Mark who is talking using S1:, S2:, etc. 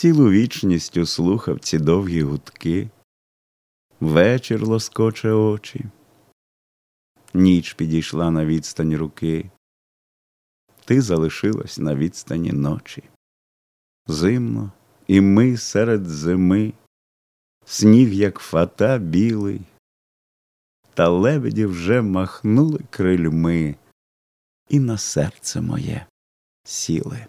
S1: цілу вічністю слухав ці довгі гудки, вечір лоскоче очі, ніч підійшла на відстань руки, ти залишилась на відстані ночі. Зимно, і ми серед зими, сніг, як фата білий, та лебеді вже махнули крильми. І на серце моє сіли.